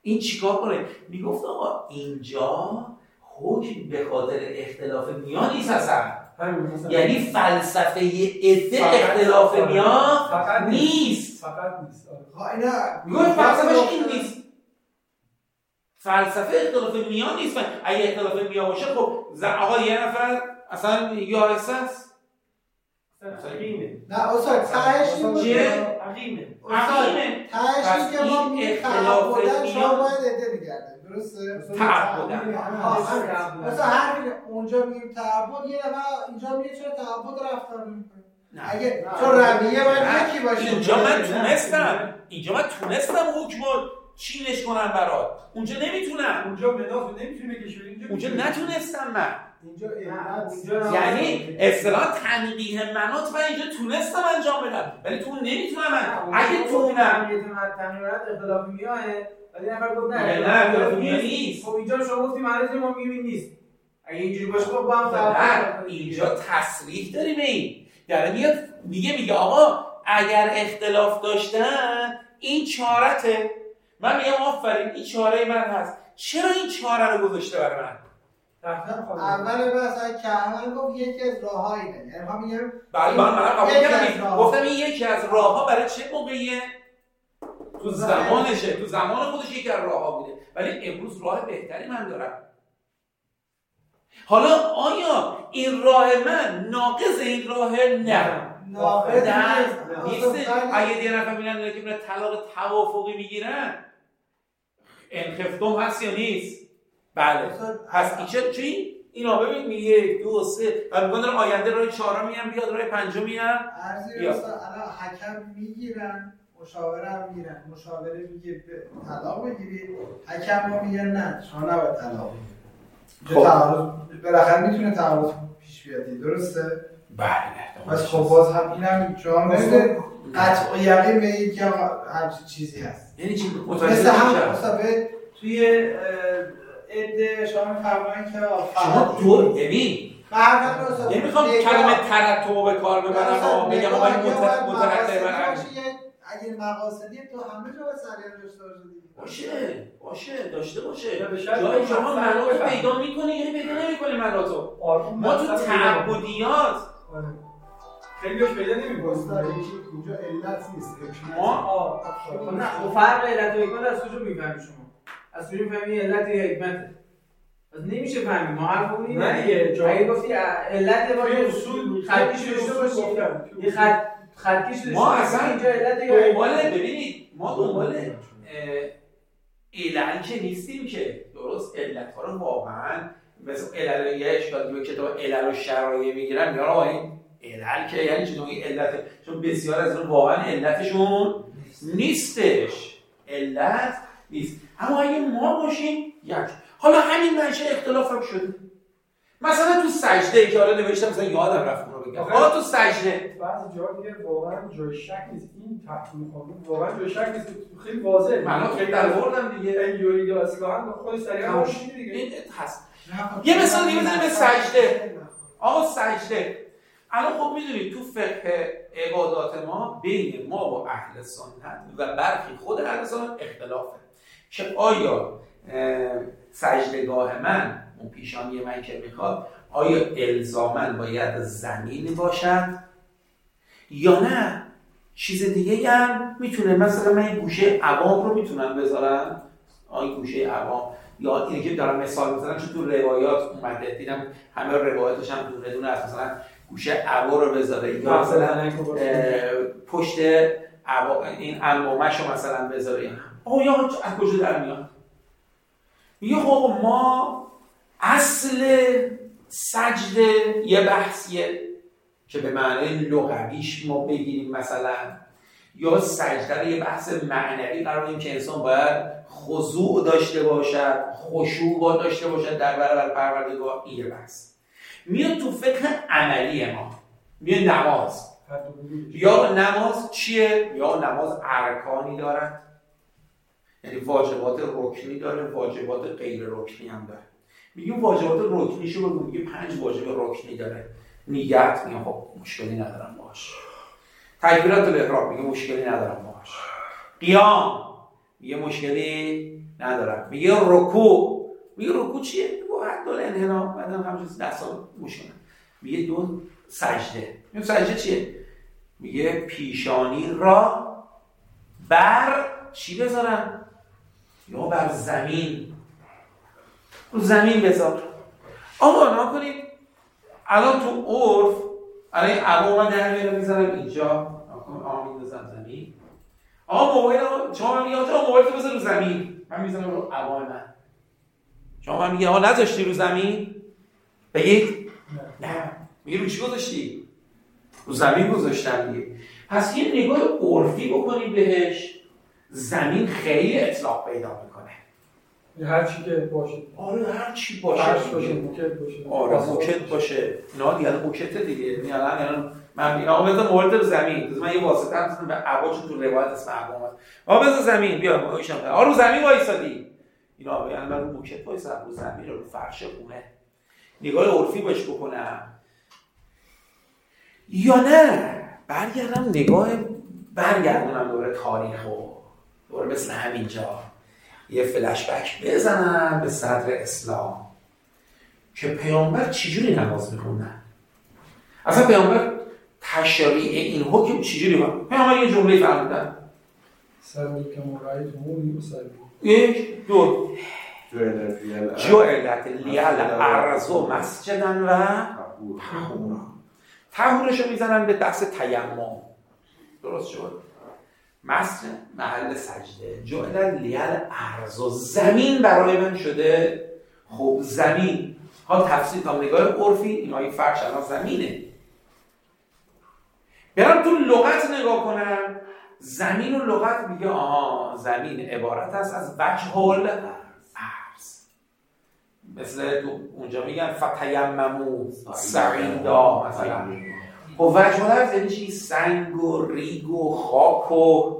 S2: این چیکار کنه؟ می‌گفت آقا اینجا حکم به خاطر اختلاف میان نیست اصلا. یعنی فلسفه عده اختلاف
S3: آره.
S2: میان
S3: فقط نیست. فقط نیست. آره.
S2: فلسفهش این نیست. فلسفه اختلاف میان نیست. اگه اختلاف میان باشه خب آقا یه نفر اصلا یائسه است.
S3: عقیمه
S5: نه استاد تهش این بود
S3: عقیمه
S2: عقیمه.
S5: تهش این که ما
S2: اختلاف
S5: تعبدن شما باید عده میگرده درسته؟
S2: تعبدن.
S5: مثلا هر میگه اونجا میگیم تعبد یه نفر اینجا میگه چرا تعبد رفتار می‌کنه
S2: نه.
S5: اگه چون رویه باید. یکی باشه
S2: اینجا من. تونستم اینجا من تونستم حکم رو چینش کنم برات اونجا نمی‌تونم
S3: اونجا مناف نمی‌تونی بکشی اینجا
S2: اونجا. نتونستم من
S3: اینجا
S2: یعنی اصطلاح تنقیح منات من اینجا تونستم انجام بدم. ولی تو نمی‌تونم من. اگه تونم
S6: تغییرات اختلاف میاه ولی نفر گفت نه
S2: نه، نیست.
S6: خب اینجا شما گفتی معنی ما می‌بینیم نیست. اگه اینجوری باشه خب با هم
S2: اینجا تصریح داریم به این در میگه میگه میگه آقا اگر اختلاف داشتن این چارته. من میگم آفرین این چاره من هست. چرا این چاره رو گذاشته برای من؟
S5: اول مثلا کهمن گفت یکی از راه اینه یعنی ما میگیم
S2: بعد من من قبول. گفتم این یکی از راه ها برای چه موقعیه؟ تو زمانشه. تو زمان خودش یکی از راه ها بوده. ولی امروز راه بهتری من دارم. حالا آیا این راه من ناقض این راه نه؟
S5: ناقض
S2: نه.
S5: نیست.
S2: اگه یه نفر میرن که میرن طلاق توافقی می‌گیرن انخفتم هست یا نیست؟ بله. پس این چه چی اینا ببین میگه یک دو سه. و میگن آینده راه چهارم میان بیاد راه پنجم میان
S5: عرضی
S2: یا.
S5: استاد الان حکم می‌گیرن مشاوره هم میرن مشاوره میگه به طلاق بگیرید. حکم ما میگه نه شما نباید طلاق. بگیرید
S2: خب.
S5: خب. بالاخره می‌تونه تعارض پیش بیاد درسته؟
S2: بله
S5: پس خب باز هم اینم شما نمیده. قطع و یقین بگید که همچین چیزی هست.
S2: یعنی چی؟
S5: مثل
S2: متوجه
S5: هم استاد به- توی عده شما میفرمایید که آقا
S2: شما دو ببین. نمی‌خوام کلمه ترتب رو به کار ببرم و بگم آقا این
S5: نگاه
S2: متر-
S5: اگه مقاصدی تو همه جا سریع داشته باشه.
S2: باشه باشه داشته باشه. جای
S3: که
S2: شما مناطو. پیدا می‌کنی یا پیدا نمی‌کنی مناطو ما تو تعبدیات.
S3: آره. خیلی بهش پیدا
S8: یکی اینجا علت نیست.
S2: ما
S3: آه،
S6: خب نه خب فرق علت و حکمت از کجا می‌فهمی شما؟ از کجا می‌فهمی علت یا حکمته. نمیشه فهمید. ما حرف
S3: نه دیگه
S6: اگه گفتی علت با
S3: توی اصول
S6: خطکش داشته باشی یه خط خطکش داشته
S2: ما اصلا
S6: اینجا علت
S2: دنبال ببینید ما دنبال علل که نیستیم که درست علت ها رو واقعا مثل علل یه اشکال دیگه کتاب علل و شرایع می‌گیرن. یا آقا این علل که یعنی چون علت چون بسیار از اون واقعا علتشون نیستش. علت نیست. اما اگه ما باشیم یک. حالا همین منشه اختلاف هم شده. مثلا تو سجده ای که حالا نوشتم مثلا یادم رفت رو بگم. حالا تو سجده.
S3: بعضی جا دیگه واقعا جای شک نیست. این تحکیم قانون واقعا جای شک نیست. خیلی واضحه.
S2: من خیلی در وردم دیگه.
S3: این یوری خود سریعا دیگه.
S2: این هست. یه مثال دیگه بزنیم به سجده. آقا سجده. الان خب می‌دونید تو فقه عبادات ما بین ما و اهل سنت و برخی خود اهل سنت اختلافه. که آیا سجدگاه من اون پیشانی من که می‌خواد آیا الزامن باید زمین باشد؟ یا نه چیز دیگه هم می‌تونه مثلا من این گوشه عوام رو می‌تونم بذارم. آی گوشه عوام یا اینه که دارم مثال می‌زنم چون تو روایات اومده. دیدم همه روایاتش هم دونه دونه هست. مثلا گوشه عوا رو بذاره. یا مثلا پشت عوا این امامش رو مثلا بذاره. آقا یا از کجا در میاد؟ میگه خب ما اصل سجده یه بحثیه که به معنی لغویش ما بگیریم مثلا یا سجده رو یه بحث معنوی قرار که انسان باید خضوع داشته باشد خشوع با داشته باشد در برابر پروردگار این یه بحث. میاد تو فکر عملی ما. میاد نماز. یا نماز چیه؟ یا نماز ارکانی دارد یعنی واجبات رکنی داره واجبات غیر رکنی هم داره. میگیم واجبات رکنیشو بگو میگه پنج واجب رکنی داره. نیت میگه خب مشکلی ندارم باش. تکبیرات الاحرام میگه مشکلی ندارم باش. قیام میگه مشکلی ندارم. میگه رکوع میگه رکوع چیه؟ میگه حد انحنا بعدم همش دستا مشکل میگه دو سجده. میگه سجده چیه؟ میگه پیشانی را بر چی بذارم؟ یا بر زمین. رو زمین بذار. آقا نا کنید. الان تو عرف الان این عبا من در میارم می‌ذارم اینجا. آقا می‌ذارم زمین. آقا موبایل شما من میگه آقا موبایل تو بذار رو زمین؟ من می‌ذارم رو عبا من شما من میگه آقا نذاشتی رو زمین؟ بگید. نه. میگه رو چی گذاشتی؟ رو زمین گذاشتم دیگه. پس یه نگاه عرفی بکنید بهش. زمین خیلی اطلاق پیدا می‌کنه.
S3: هر چی که باشه.
S2: آره هر چی باشه
S3: باشه موکت باشه.
S2: آره موکت باشه. نه دیگه موکت دیگه. یعنی الان من میگم آقا بذار مورد زمین. من یه واسطه هم به عبا چون تو روایت اسم عبا اومد. آقا بذار زمین. بیا ما ایشم آقا رو زمین وایسادی. اینا یعنی من رو موکت وایسادم. رو زمین رو فرش خونه. نگاه عرفی باش بکنم. یا نه؟ برگردم نگاه برگردونم دوره تاریخ و دوره مثل همینجا. یه فلش بک بزنم به صدر اسلام. که پیامبر چجوری نماز میخوندن؟ اصلا پیامبر تشریع این حکم چجوری بود؟ پیامبر یه جمله فرمودن یک دو. جعلت لیل ارزو مسجدن و تحورا تحورش رو می‌زنن به دست تیمم. درست شد؟ مسجد محل سجده. جعل لیل ارز و زمین برای من شده خب زمین. ها تفسیر تا نگاه عرفی این های فرش الان زمینه. برم تو لغت نگاه کنم. زمین و لغت میگه آها زمین عبارت است از وجه ارز. مثل اونجا میگن فتیممو سعیدا مثلا. و خب وجه هول یعنی چی؟ سنگ و ریگ و خاک و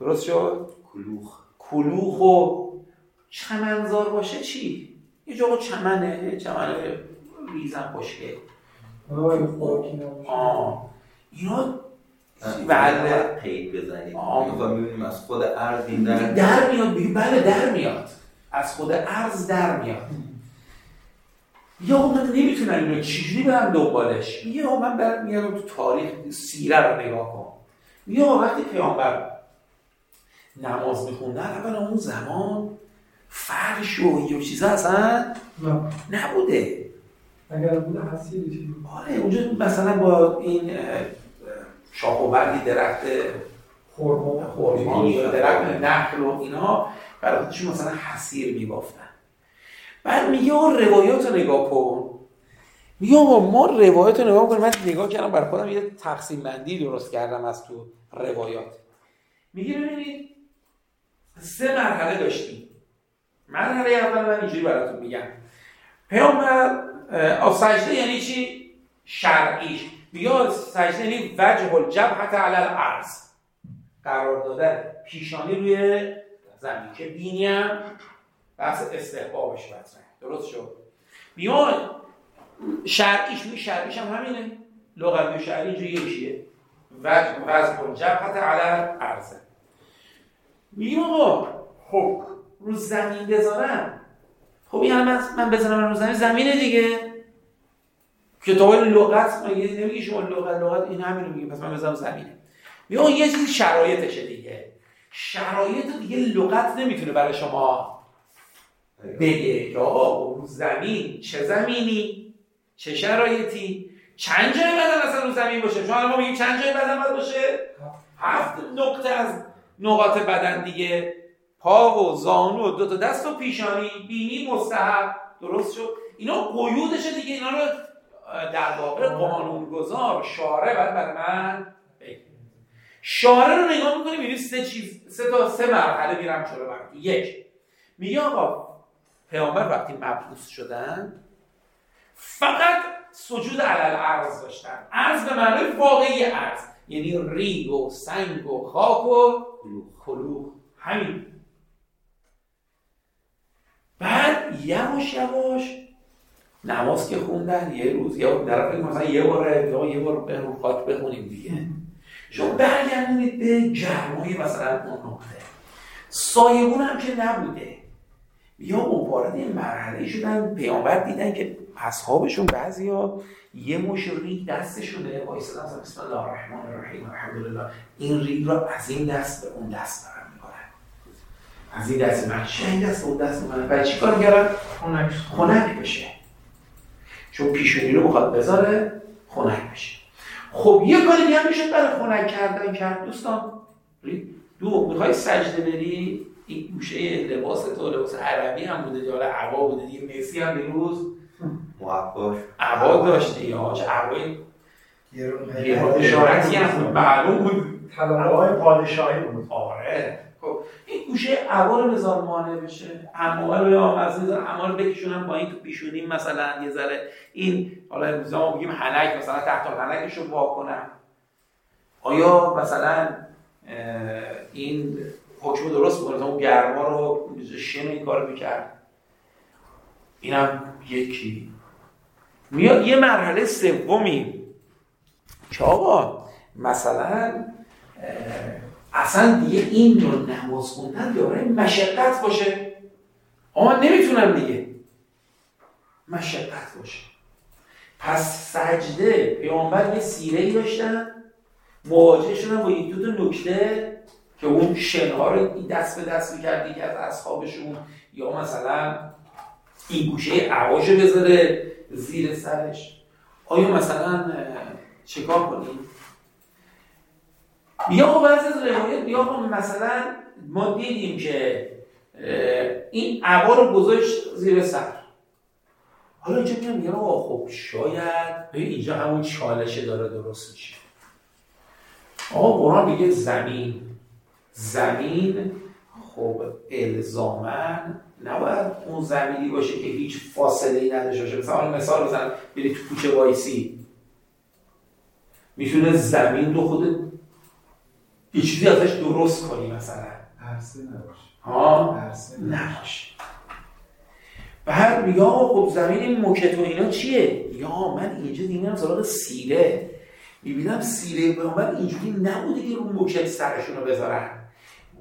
S2: درست شد؟
S4: کلوخ.
S2: کلوخ و چمنزار باشه چی؟ یه جا چمنه چمن ریزم خوشگه آه اینا
S4: بله. قید بزنید آه. می‌بینیم از خود عرض این در
S2: در میاد بله در میاد. از خود عرض در میاد. یا من نمی‌تونم اینو چجوری برم دنبالش؟ یا من برم تو تاریخ سیره رو نگاه کن. یا وقتی پیامبر نماز میخوندن اول اون زمان فرش و یه چیزا اصلا نبوده.
S3: اگر بوده چیزی
S2: آره اونجا مثلا با این شاخ و برگی درخت
S3: خورما
S2: خورما یا درخت نخل و اینا برای خودشون مثلا حسیر میبافتن. بعد میگه اون روایات رو نگاه کن. میگه آقا ما روایات رو نگاه کنیم. من نگاه کردم برای خودم یه تقسیم بندی درست کردم از تو روایات. میگه ببینید سه مرحله داشتیم. مرحله اول من اینجوری براتون میگم. پیامبر آف سجده یعنی چی؟ شرعیش میگه سجده یعنی وجه الجبهت علی الارض. قرار دادن. پیشانی روی زمین. که بینی هم؟ بحث استحبابش مطرحه درست شد. میاد شرعیش می شرعیش هم همینه. لغوی شرعی اینجوری یکیه. وجه وجه الجبهت علی الارض. میگه آقا خب رو زمین بذارم خب این من, من بزنم رو زمین. زمینه دیگه. کتاب لغت مگه نمیگه شما لغت لغت این همین میگه پس من بزنم زمینه. میگه یه چیزی شرایطشه دیگه. شرایط دیگه لغت نمی‌تونه برای شما بگه که آقا رو زمین چه زمینی؟ چه شرایطی؟ چند جای بدن اصلا رو زمین باشه؟ چون ما میگیم چند جای بدن باید باشه؟ هفت نقطه از نقاط بدن دیگه. پا و زانو و دو تا دست و پیشانی بینی مستحب. درست شد؟ اینا قیودشه دیگه. اینا رو در واقع قانونگذار شارع باید برای من شارع رو نگاه می‌کنیم می‌بینیم سه چیز سه تا سه مرحله میرم جلو یک میگه آقا پیامبر وقتی مبعوث شدن فقط سجود علل عرض داشتن. عرض به معنای واقعی عرض. یعنی ریگ و سنگ و خاک و کلوخ همین. بعد یواش یواش نماز که خوندن یه روز یا در مثلا یه بار یا یه بار به خاک بخونیم دیگه. شما برگردونید به گرمای مثلا اون نقطه. سایبون هم که نبوده. یا وارد این مرحله شدن پیامبر دیدن که اصحابشون بعضیا یه مش ریگ دستشونه وایسادن بسم الله الرحمن الرحیم الحمدلله. این ریگ را از این دست به اون دست برم می‌کنن. از این دست من این دست به اون دست من بعد چی کار کردن؟
S6: خنک.
S2: خنک بشه. چون پیشونی رو بخواد بذاره خنک بشه. خب یه کاری دیگه میشه برای خنک کردن کرد. دوستان دو می‌خوای سجده بری. این گوشه لباس تو لباس عربی هم بوده یا عبا بوده دیگه مسی هم دیروز
S4: معباش
S2: عبا داشته یا چه عبای اشارتی هم معلوم بود.
S7: هوای پادشاهی بود.
S2: آره. خب این گوشه عبا رو بذار مانع بشه امامه رو یا از نظر اما رو بکشونم با این تو پیشونیم مثلا یه ذره. این حالا امروز ما بگیم حنک مثلا تحت حنکش رو واکنم. آیا مثلا این حکم درست می‌کنه. اون گرما رو شن این کارو می‌کرد. اینم یکی. میاد یه مرحله سومی. که آقا مثلا اصلا دیگه این رو نماز خوندن داره مشقت باشه. آقا نمی‌تونم دیگه. مشقت باشه. پس سجده پیامبر یه سیره ای داشتن. مواجه شدن با این دو نکته. که اون شنها رو دست به دست می‌کرد یکی از اصحابشون یا مثلا این گوشه عواش بذاره زیر سرش. آیا مثلا چیکار کنیم یا بعضی از روایت یا مثلا ما دیدیم که این عبا رو گذاشت زیر سر. حالا اینجا میگم آقا خب شاید اینجا همون چالشه داره درست میشه. آقا قرآن میگه زمین زمین خب الزامن نباید اون زمینی باشه که هیچ فاصله ای نداشته باشه. مثلا مثال بزنم بری تو کوچه وایسی. می‌تونه زمین رو خود یه چیزی ازش درست کنی مثلا.
S8: عرصه نباشه.
S2: ها نباشه. بعد میگه آقا خب زمین موکت و اینا چیه؟ یا من اینجا دیدم سراغ سیره. می‌بینم سیره پیامبر اینجوری نبوده که رو موکت سرشون رو بذارن.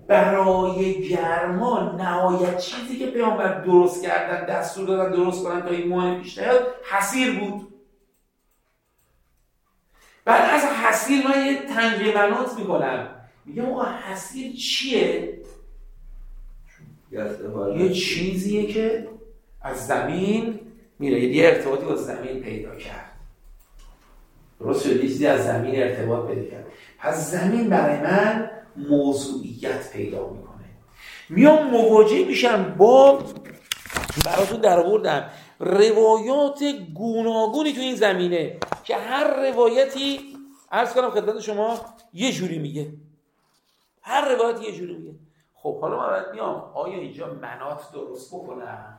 S2: برای گرما نهایت چیزی که پیامبر درست کردن دستور دادن درست کنن تا این ماه پیش نیاد حسیر بود. بعد از حسیر من یه تنگه منات می‌کنم. میگم آقا حسیر چیه؟ یه چیزیه که از زمین میره. یه ارتباطی با زمین پیدا کرد. درست شد؟ یه چیزی از زمین ارتباط پیدا کرد. پس زمین برای من موضوعیت پیدا می‌کنه. میام مواجه میشم با براتون در آوردم روایات گوناگونی تو این زمینه که هر روایتی عرض کنم خدمت شما یه جوری میگه. هر روایتی یه جوری میگه. خب حالا من باید میام. آیا اینجا منات درست بکنم؟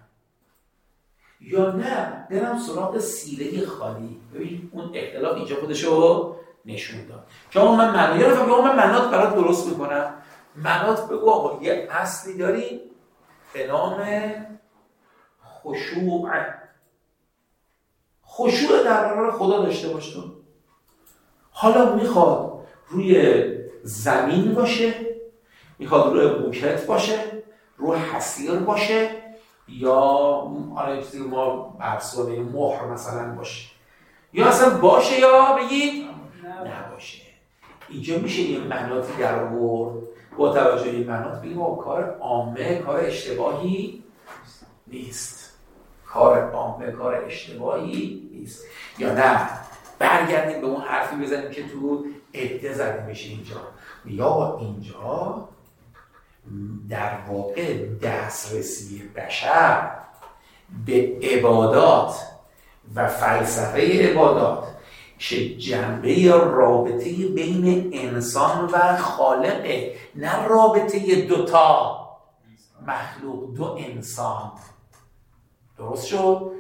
S2: یا نه؟ برم سراغ سیره خالی. ببین اون اختلاف اینجا خودشو نشون داد. که آقا من منات یا یا من منات برات درست می‌کنم. منات بگو آقا یه اصلی داری به نام خشوع. خشوع در برابر خدا داشته باشه حالا می‌خواد روی زمین باشه می‌خواد روی بوکت باشه رو حسیر باشه یا آره ما برسوانه مهر مثلا باشه. یا اصلا باشه یا بگید نباشه. اینجا میشه یه مناطی در آورد. با توجه این مناط بگیم کار عامه کار اشتباهی نیست. کار عامه کار اشتباهی نیست. یا نه؟ برگردیم به اون حرفی بزنیم که تو عده زده میشه اینجا. یا اینجا در واقع دسترسی بشر به عبادات و فلسفه عبادات که جنبه رابطه بین انسان و خالقه. نه رابطه دوتا مخلوق دو انسان. درست شد؟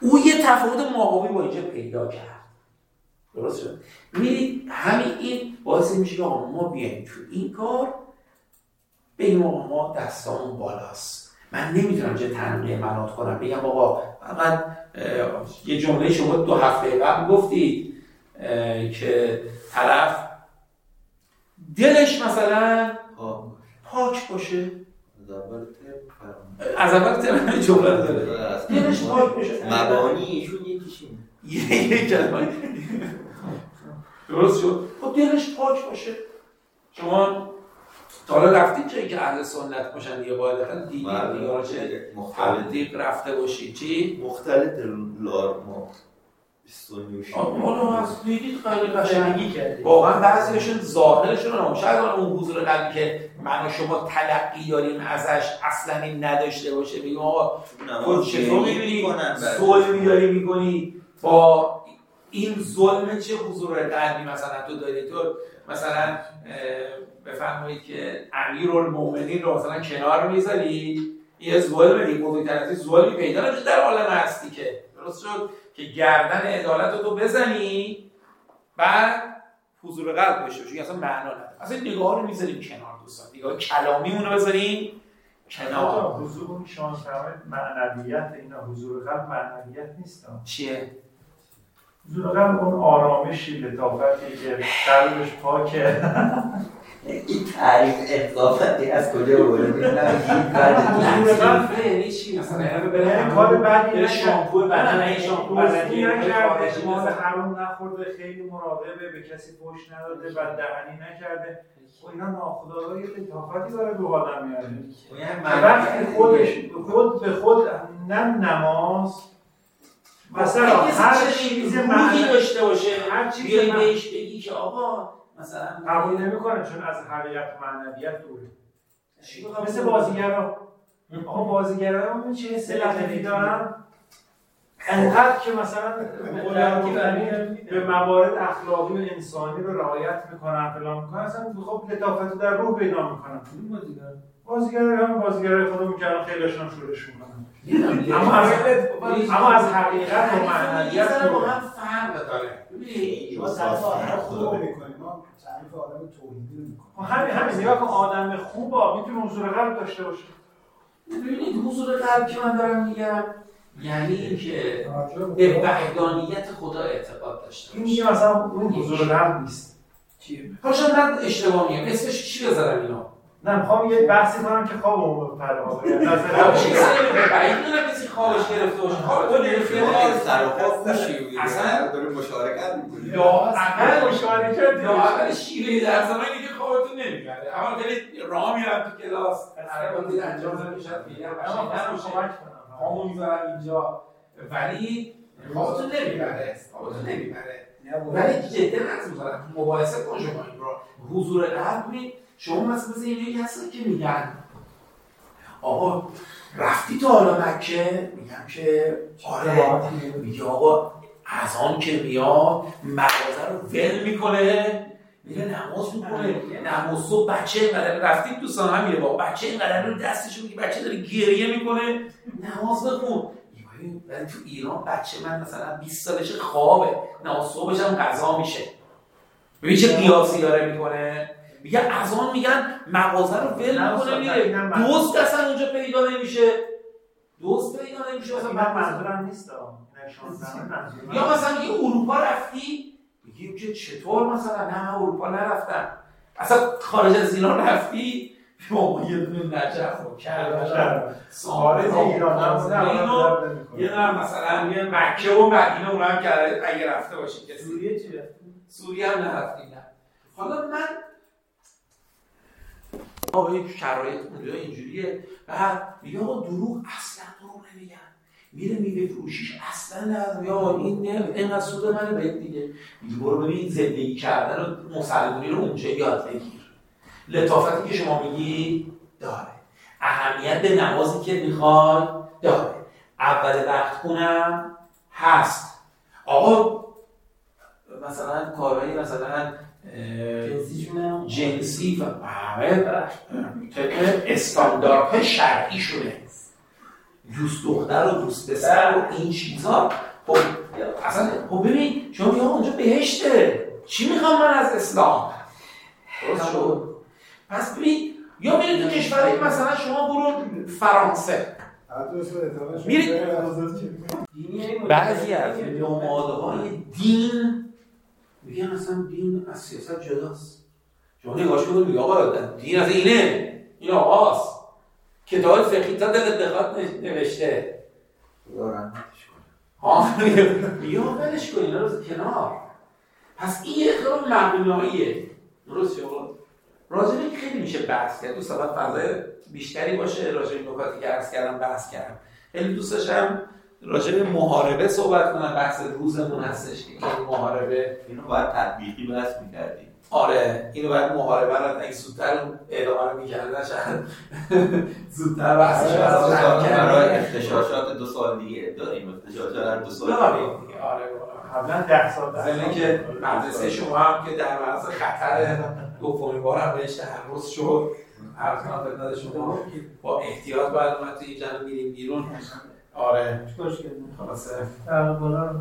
S2: او یه تفاوت ماهوی با اینجا پیدا کرد. درست شد؟ میرید همین این باعث میشه که ما بیایم تو این کار به ما دستامون بالاست. من نمی‌تونم چه تنقیه منات کنم. بگم آقا فقط یه جمله شما دو هفته قبل گفتید که طرف دلش مثلا پاک باشه. از اول ترم جمله داره. دلش پاک باشه.
S4: مبانی ایشون یکیشون
S2: یه کلمه درست شد؟ خب دلش پاک باشه. شما تا حالا رفتید جایی که اهل سنت باشن یه قاعدتا دیگه دیگه چه تبلیغ رفته باشید چی؟
S4: مختلط لار ما.
S2: حالا از دیدید خیلی قشنگی کردی. واقعا بعضیشون ظاهرشون رو شاید اون حضور قلبی که من و شما تلقی داریم ازش اصلا این نداشته باشه. بگیم آقا تو چطور می‌بینی ظلمی داری می‌کنی؟ با این ظلم چه حضور قلبی مثلا تو داری؟ تو مثلا بفرمایید که امیرالمومنین رو مثلا کنار می‌ذاری یه ظلم دیگه بزرگتر از ظلمی پیدا نمیشه. در عالم هستی که درست شد که گردن عدالت رو تو بزنی بعد حضور قلب داشته باشی اصلا معنا نداره. اصلا نگاه رو می‌ذاریم کنار دوستان. نگاه کلامی رو بذاریم کنار.
S7: حضور شما معنویت اینا. حضور قلب معنویت نیست.
S2: چیه؟
S7: حضور قلب اون آرامشی لطافتی که قلبش پاکه. *laughs*
S4: این تعریف اضافتی از کجا بوده
S2: لطیفه چی مثلا
S7: کار بعدی
S2: شامپو بدن این شامپو بدنی
S7: مال حرام نخورده خیلی مراقبه به کسی پشت نداده و دهنی نکرده. و اینا ناخودآگاه یه لطافتی داره رو آدم میاره وقتی خودش خود به خود نه نماز. مثلا هر چیز
S2: معنی داشته باشه.
S7: هر چیز
S2: بهش بگی که آقا مثلا
S7: قبول نمی‌کنه چون از حقیقت معنویت دوره. مثل بازیگرا. آقا بازیگرا اون چه حس لطیفی دارن؟ انقدر که مثلا به موارد اخلاقی و انسانی رو رعایت می‌کنن فلان می‌کنن. اصلا خب لطافت در روح پیدا می‌کنن. بازیگرا. هم بازیگرای خودمون که الان خیلیشون شورش می‌کنن. اما از اما از حقیقت و معنویت
S2: با هم فرق داره. ببینید
S8: ما تعریف آدم خوب می‌کنیم ما تعریف آدم توحیدی می‌کنیم
S7: همین همین نگاه کن آدم خوبا می‌تونه حضور قلب داشته باشه.
S2: ببینید حضور قلب که من دارم میگم یعنی اینکه به وحدانیت خدا اعتقاد داشته
S7: این میگه مثلا اون حضور قلب نیست.
S2: چیه؟ پاشم من اشتباه میگم اسمش چی بذارم اینا
S7: نه می‌خوام یه بحثی کنم که خوابمون رو پرها بگم
S2: چیزی بعید می‌دونم کسی خوابش گرفته باشه. خواب تو گرفته
S4: سر و خواب میشی
S2: اصلا
S4: داره مشارکت می‌کنی.
S2: یا اول
S7: مشارکت
S2: یا اول شیوه در زمانی که خوابتون نمی‌بره اما خیلی راه میرم تو کلاس. حرکاتی انجام دادم که شاید خیلی هم قشنگ. نباشه. پامو می‌ذارم اینجا. ولی خوابتون نمی‌بره. خوابتون نمی‌بره. ولی جدا از می‌ذارم مباحثه کن شما این رو. حضور قلب شما مثلا مثل اینجوری هستن که میگن آقا رفتی تا حالا مکه؟ میگم که آره. میگه آقا از آن که میاد مغازه رو ول می‌کنه. میره نماز می‌کنه نماز صبح بچه اینقدر رفتید دوستان هم میره با بچه اینقدر رو دستش میگه بچه داره گریه می‌کنه. نماز بخون. ولی تو ایران بچه من مثلا 20 سالش خوابه. نماز صبحش هم قضا میشه. ببین چه قیاسی داره می‌کنه؟ میگه از آن میگن مغازه رو ول می‌کنه میره. دوست اصلا اونجا پیدا نمیشه. دوست پیدا نمیشه
S7: مثلا من منظورم نیست
S2: یا مثلا میگه اروپا رفتی میگیم که چطور مثلا؟ نه اروپا نرفتم. اصلا خارج از ایران رفتی؟ ما یه دونه نجف و کربلا
S7: خارج ایران
S2: یه دونه مثلا یه مکه و مدینه اونم هم کرده اگه رفته باشید
S6: سوریه چی رفتی؟
S2: سوریه هم نرفتیم نه. حالا من آقا یک شرایط اونجا اینجوریه. بعد میگه آقا دروغ اصلا دروغ نمیگن. میره میوه فروشیش اصلا نه. یا این نه اینقدر سود من بهت دیگه. میگه برو ببین زندگی کردن و مسلمونی رو اونجا یاد بگیر. لطافتی که شما میگی داره. اهمیت به نمازی که می‌خوای داره. اول وقت خونم هست. آقا مثلا کارهایی مثلا جنسی و همه طبق استانداردهای شرعی شده. دوست دختر و دوست پسر و این چیزا. خب اصلا خب ببین شما میگه اونجا بهشته. چی می‌خوام من از اسلام؟ شد. پس ببین یا میرید تو کشوری مثلا شما برو فرانسه. میرید بعضی از نماده های دین میگن اصلا دین از سیاست جداست. شما نگاهش کنید میگه آقا دین از اینه. این آقاست. کتاب فقهی تا دل دقت نوشته. ها یا ولش کن اینا رو کنار. پس این اقدام مبناییه. درست شد راجع به خیلی میشه بحث کرد. دوست دارم فضای بیشتری باشه. راجع به نکاتی که عرض کردم بحث کردم. خیلی دوست داشتم راجع به محاربه صحبت کنم. بحث روزمون هستش که این محاربه
S4: اینو باید تطبیقی بحث می‌کردیم.
S2: آره اینو باید محاربه رو اگه زودتر ادامه رو می‌کردن شاید زودتر بحثش
S4: برای اختشاشات دو سال دیگه داریم. اختشاشات دو سال دیگه.
S2: آره
S7: قبلا ده سال
S2: ضمن که مدرسه شما هم که در معرض خطر دومین بار هم بهش تعرض شد. عرض کنم خدمت شما. با احتیاط باید اومد توی جمع میریم بیرون. آره. خلاصه.
S6: بالا رو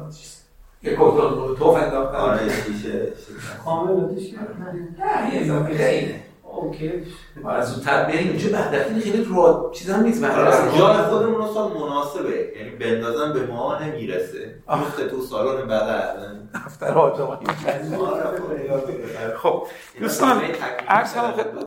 S2: یه کتون توف انداختن
S4: آره شیشه.
S6: کامل آتیش
S2: نه یه اضافه خیلی.
S6: اوکی.
S2: آره زودتر بریم اونجا بهدفتی خیلی رو چیز هم نیست.
S4: آره جای خودمون اصلا مناسبه. یعنی بندازن به ما نمی‌رسه. میفته تو سالن بغل
S2: دفتر آجامانی خب. دوستان عرض کنم خدمت